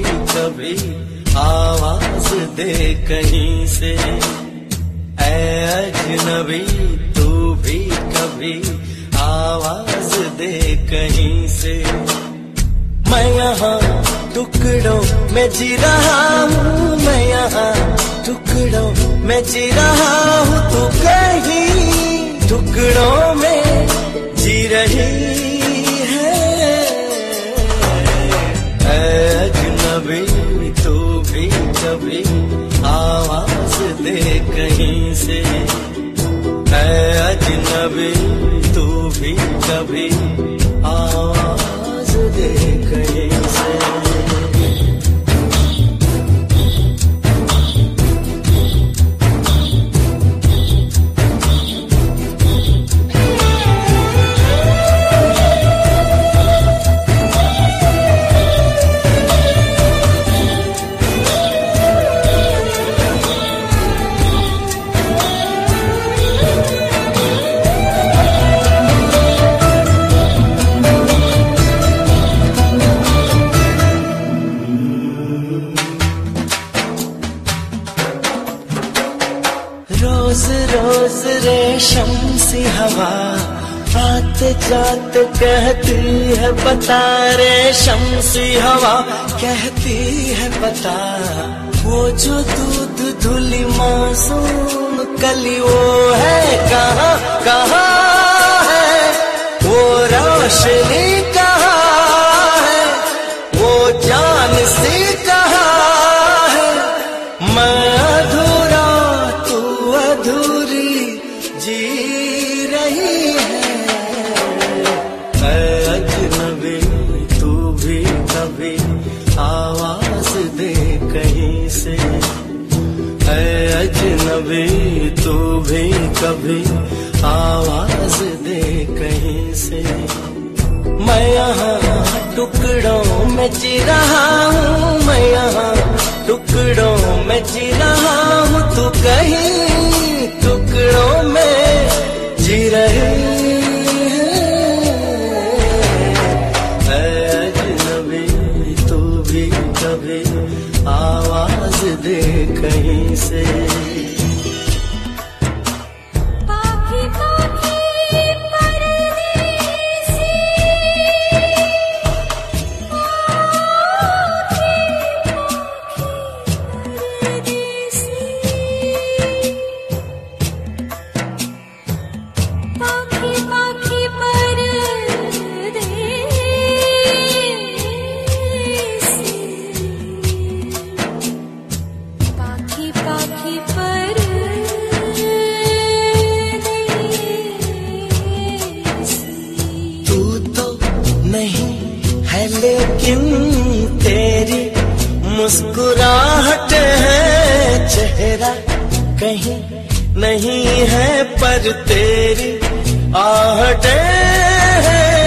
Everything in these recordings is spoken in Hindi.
अजनबी तू भी कभी आवाज़ दे कहीं से। अजनबी, तू भी कभी आवाज़ दे कहीं से। मैं यहाँ टुकड़ों में जी रहा हूँ, मैं यहाँ टुकड़ों में जी रहा हूँ, तू कहीं आवाज़ दे कहीं से। अजनबी तू भी कभी। रेशम सी हवा आते जात कहती है, बता रेशम सी हवा कहती है, बता। वो जो दूध धुली मासूम कली वो अजनबी तू भी कभी आवाज़ दे कहीं से। मैं यहाँ टुकड़ों में जी रहा हूँ, मैं यहाँ टुकड़ों में जी रहा हूँ, तू कहीं टुकड़ों में जी रही कभी आवाज़ दे कहीं से। नहीं है लेकिन तेरी मुस्कुराहट है, चेहरा कहीं नहीं है, पर तेरी आहट है।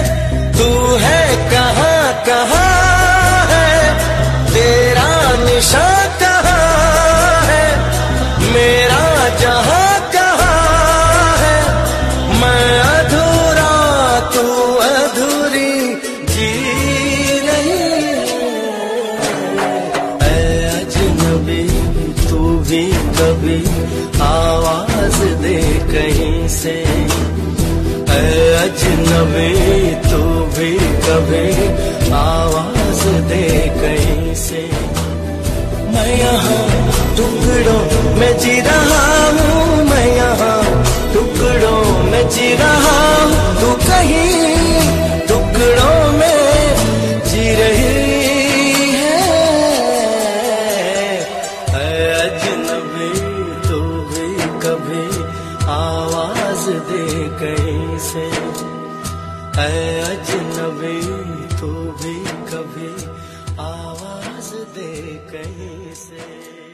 तू है कहाँ कहाँ भी कभी आवाज़ दे कहीं से। अजनबी, तू भी कभी आवाज़ दे कहीं से। मैं यहाँ टुकड़ों में जी रहा हूँ, मैं यहाँ टुकड़ों में जी रहा हूँ। तू कहीं अजनबी तू भी कभी आवाज़ दे कहीं से